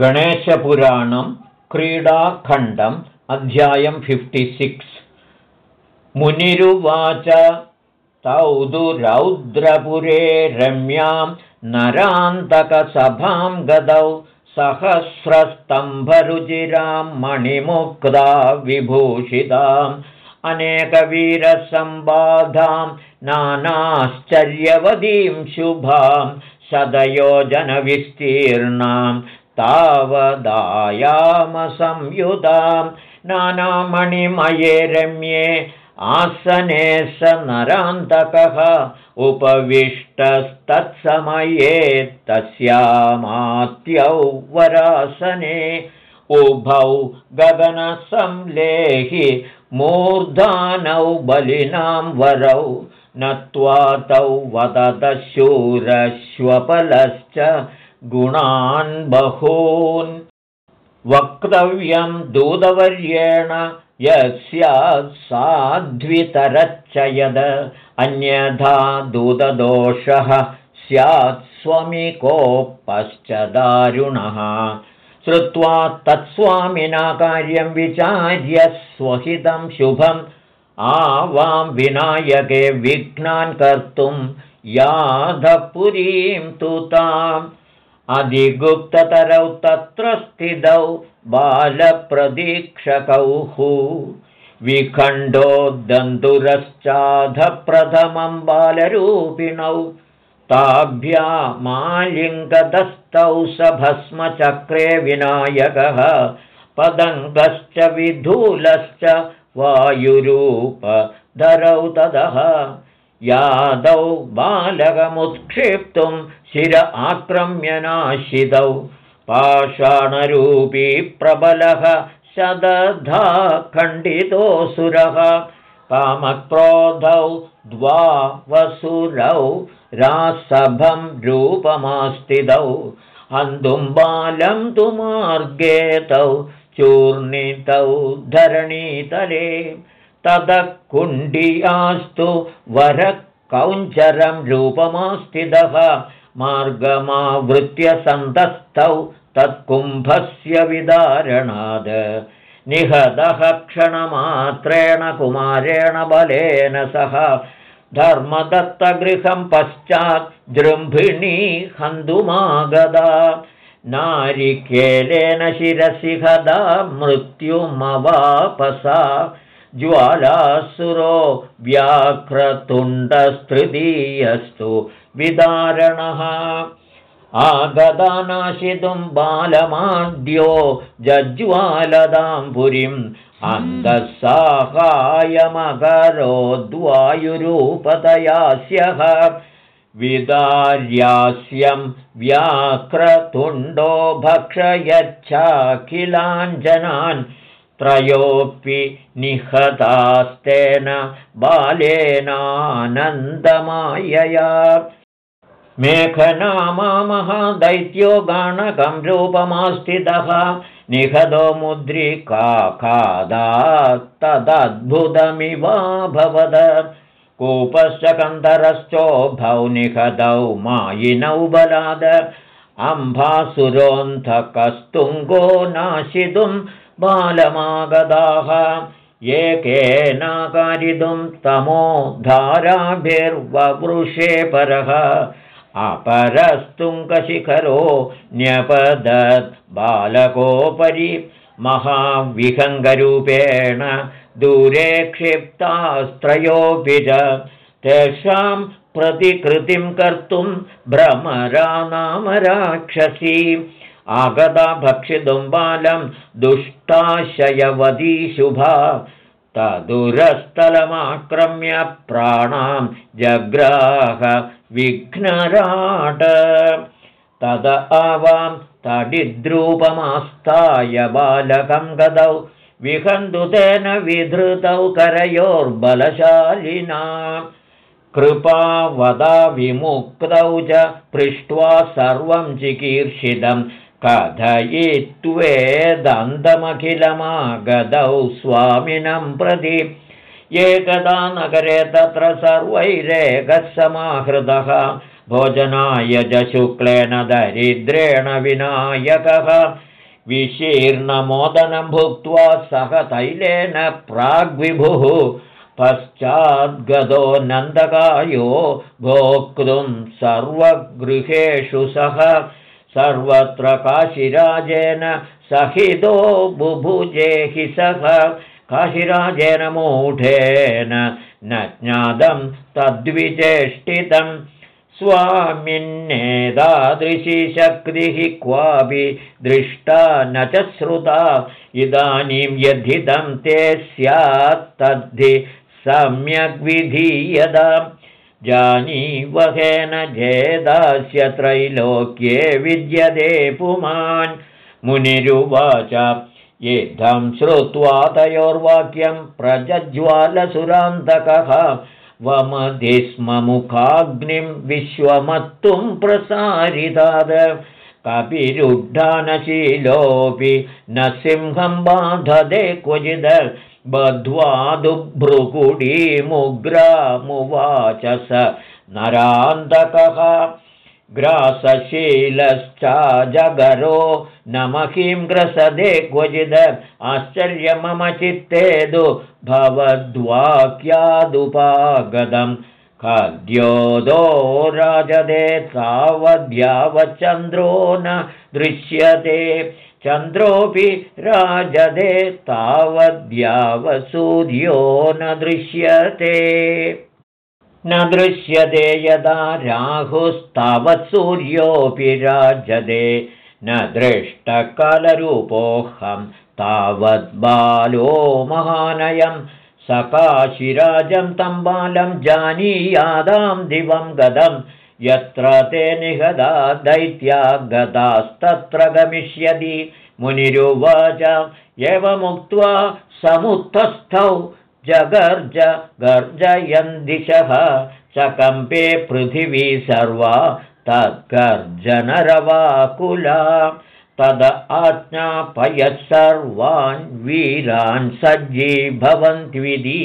गणेशपुराणं क्रीडाखण्डम् अध्यायं फिफ्टिसिक्स् मुनिरुवाच तौ रौद्रपुरे रम्यां नरान्तकसभां गदौ सहस्रस्तम्भरुचिरां मणिमुक्ता विभूषिताम् अनेकवीरसम्बाधां नानाश्चर्यवतीं शुभां शतयोजनविस्तीर्णां तावदायामसंयुधां नानामणिमये रम्ये आसने स नरान्तकः उपविष्टस्तत्समये तस्यामात्यौ वरासने उभौ गगनसंलेहि मूर्धानौ बलिनां वरौ नत्वा तौ वदतशूरश्वपलश्च गुणान् बहून्। वक्तव्यं दूतवर्येण साध्वितरच्च यद अन्यथा दूतदोषः स्यात् स्वमिकोपश्च दारुणः। श्रुत्वा तत्स्वामिना कार्यं विचार्य स्वहितं शुभम्। आवां विनायके विघ्नान् कर्तुं याधपुरीं तु ताम् अधिगुप्ततरौ तत्र स्थितौ बालप्रदीक्षकौः। विखण्डोद्दन्तुरश्चाधप्रथमं बालरूपिणौ ताभ्यामालिङ्गदस्तौ स भस्मचक्रे विनायकः पदङ्गश्च विधूलश्च वायुरूपधरौ तदः यादौ बालकमुत्क्षिप्तुं शिर आक्रम्यनाशितौ। पाषाणरूपी प्रबलः शदधा खण्डितोऽसुरः कामक्रोधौ द्वा वसुरौ रासभं रूपमास्तिदौ हन्तुं तु मार्गे तौ चूर्णितौ धरणीतले ततः कुण्डियास्तु वरकौञ्चरं रूपमास्तिदः मार्गमावृत्य सन्तस्थौ तत्कुम्भस्य विदारणाद। निहतः क्षणमात्रेण कुमारेण बलेन सह धर्मदत्तगृहं पश्चात् जृम्भिणी हन्तुमागदा। नारिकेलेन शिरसि हदा मृत्युमवापसा ज्वालासुरो व्याघ्रतुण्डस्तृतीयस्तु विदारणः। आगदानाशितुं बालमाद्यो जज्ज्वालदां पुरीम् अन्तःसाहायमकरोद्वायुरूपतयास्यः विदार्यास्यं व्याघ्रतुण्डो भक्षयच्छाखिलाञ्जनान् त्रयोऽपि निहतास्तेन बालेनानन्दमायया। मेघनामा महादैत्यो गाणकं रूपमास्थितः। निहतो मुद्रिकाखादात्तदद्भुतमिवाभवद कूपश्च कन्धरश्चोभौ निहतौ मायिनौ बलाद। अम्भासुरोऽन्धकस्तुङ्गो नाशितुं बालमागदाः। एकेनाकारितुं तमो धाराभिर्ववृषे परः। अपरस्तुङ्गशिखरो न्यपदत् बालकोपरि महाविहङ्गरूपेण दूरे क्षिप्तास्त्रयोऽपि च तेषां प्रतिकृतिं कर्तुं भ्रमरा नाम राक्षसी आगता भक्षितुं बालं दुष्टाशयवती शुभा। तदुरस्थलमाक्रम्य प्राणां जग्राह विघ्नराट। तद आवां तडिद्रूपमास्ताय बालकं गदौ विहन्तुतेन विधृतौ करयोर्बलशालिना। कृपावदा विमुक्तौ च पृष्ट्वा सर्वं चिकीर्षितं कथयित्वेदन्तमखिलमागदौ स्वामिनं प्रति एकदा नगरे तत्र सर्वैरेकः समाहृतः भोजनाय च शुक्लेन दरिद्रेण विनायकः विशीर्णमोदनं भुक्त्वा सह तैलेन प्राग्विभुः पश्चाद्गतो नन्दकायो भोक्तुं सर्वगृहेषु सह सर्वत्र काशिराजेन सहितो बुभुजेहि सह काशिराजेन मूढेन न ज्ञातं तद्विचेष्टितं स्वामिन्नेतादृशी शक्तिः क्वापि दृष्टा न च श्रुता इदानीं यद्धितं ते स्यात् तद्धि सम्यग्विधीयता जानीवहेन जेदास्य त्रैलोक्ये विद्यते पुमान्। मुनिरुवाच इद्धं श्रुत्वा तयोर्वाक्यं प्रजज्वालसुरान्तकः। वमधि स्म मुखाग्निं विश्वमत्तुं प्रसारिताद। कपिरुड्डानशीलोऽपि न सिंहं बाधदे क्वचिद बध्वादुभ्रुकुडीमुग्रामुवाच स नरान्तकः ग्रासशीलश्चाजगरो न महीं ग्रसदे क्वचिद आश्चर्य मम चित्तेदु भवद्वाक्यादुपागतं खाद्योदो राजदे तावद्यावच्चन्द्रो न दृश्यते चन्द्रोऽपि राजदे तावद्यावसूर्यो न दृश्यते। न दृश्यते यदा राहुस्तावत् सूर्योऽपि राजदे न दृष्टकलरूपोऽहं तावद् बालो महानयं। सकाशिराजं तं बालं जानीयादां दिवं गदं यत्र ते निगदा दैत्या गतास्तत्र गमिष्यति। मुनिरुवाच एवमुक्त्वा समुत्थस्थौ जगर्ज गर्जयन् दिशः चकम्पे पृथिवी सर्वा तद्गर्जनरवाकुला। तद आज्ञापयः सर्वान् वीरान् सज्जीभवन्त्विधि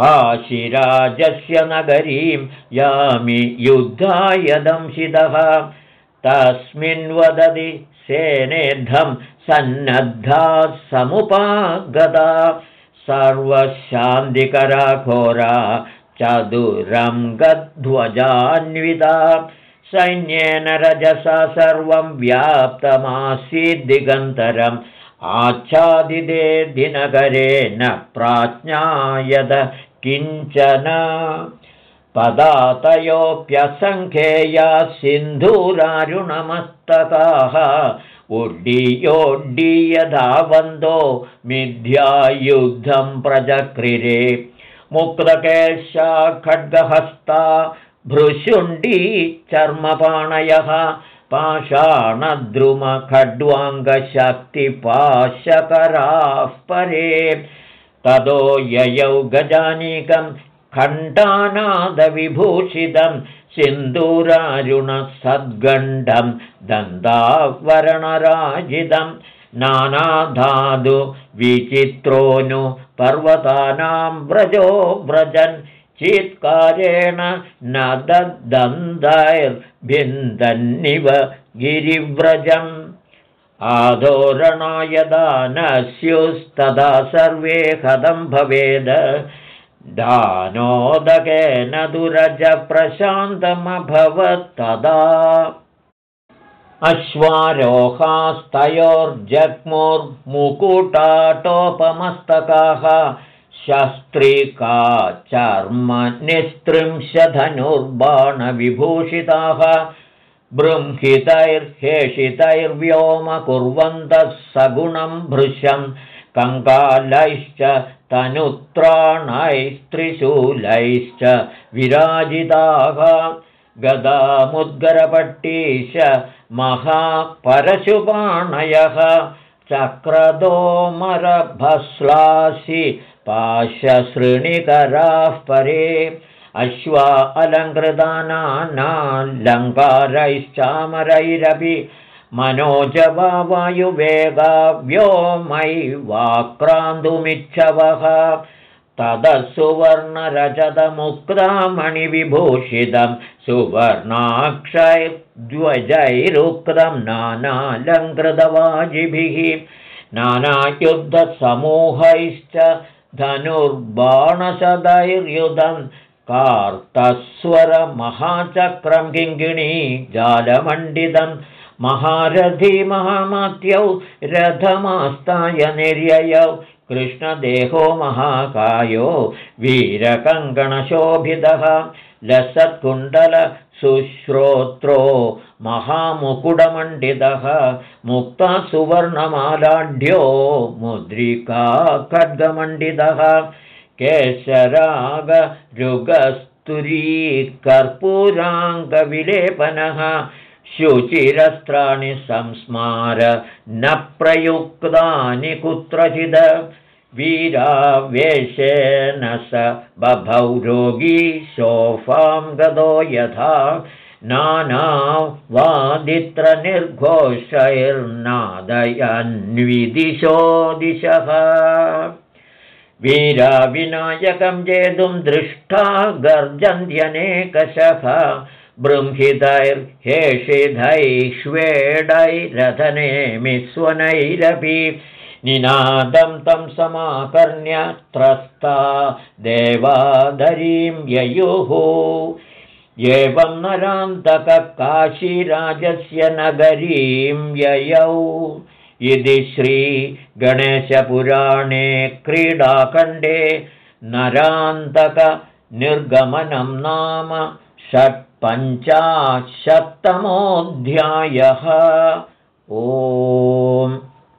काशिराजस्य नगरीं यामि युद्धाय दंशितः तस्मिन् वदति सेनेद्धं सन्नद्धा समुपागता सर्वशान्तिकराघोरा चतुरङ्गध्वजान्विता सैन्येन रजसा सर्वं व्याप्तमासीद्दिगन्तरम् आच्छादिते दिनकरे न प्राज्ञायत किञ्चन पदातयोऽप्यसङ्ख्येया सिन्धूरारुणमस्तकाः उड्डीयोड्डीयधावन्तो मिथ्यायुद्धं प्रचक्रिरे मुक्तकेशा खड्गहस्ता भृशुण्डी चर्मपाणयः पाषाणद्रुमखड्वाङ्गशक्तिपाशकराः परे ततो ययौ गजानीकं खण्डानादविभूषितं सिन्दूरारुणसद्गण्डं दन्तावरणराजितं नानाधातु विचित्रोऽनु पर्वतानां व्रजो व्रजन् चित्कारेण न दन्दैर्भिन्दन्निव गिरिव्रजम् आदोरणयदा न स्युस्तदा सर्वे कथं भवेद। दानोदकेन दुरजप्रशान्तमभवत्तदा। अश्वारोहास्तयोर्जग्मुर्मुकुटाटोपमस्तकाः। शस्त्रिका चर्मनिस्त्रिंशधनुर्बाणविभूषिताः बृंहितैर्हेषितैर्व्योम कुर्वन्तः सगुणं भृशं कङ्कालैश्च तनुत्राणैस्त्रिशूलैश्च विराजिताः गदामुद्गरपट्टीश महापरशुपाणयः चक्रदोमरभस्लासि पाशसृणिकराः परे अश्वा अलङ्कृतानालङ्कारैश्चामरैरपि मनोजवा वायुवेगा व्योमै वाक्रान्तुमिच्छवः ततः सुवर्णरजतमुक्तामणिविभूषितं सुवर्णाक्षैर्द्वजैरुक्तं नानालङ्कृतवाजिभिः। नानायुद्धसमूहैश्च धनुर्बाणशदैर्युधं कार्तस्वरमहाचक्रं किङ्गिणी जालमण्डितं महारथी महामत्यौ रथमास्ताय निर्ययौ कृष्णदेहो महाकायो वीरकङ्कणशोभितः लसत्कुण्डलसुश्रोत्रो महामुकुडमण्डितः मुक्ता सुवर्णमालाढ्यो मुद्रिका खड्गमण्डितः केशरागरुगस्तुरीकर्पूराङ्गविलेपनः शुचिरस्त्राणि संस्मार न प्रयुक्तानि कुत्रचिद। वीरावेशेन स बभौ रोगी शोफां गदो यथा। नाना वादित्रनिर्घोषैर्नादयन्विदिशो दिशः वीराविनायकं जेतुं दृष्टा गर्जन्त्यनेकशः बृंहितैर्हेषिधैष्वेडैरधनेमिस्वनैरपि निनादं तं समाकर्ण्य त्रस्ता देवादरीं ययुः। एवं नरान्तककाशीराजस्य नगरीं ययौ इति श्रीगणेशपुराणे क्रीडाखण्डे नरान्तकनिर्गमनं नाम षट्पञ्चाशत्तमोऽध्यायः। ओ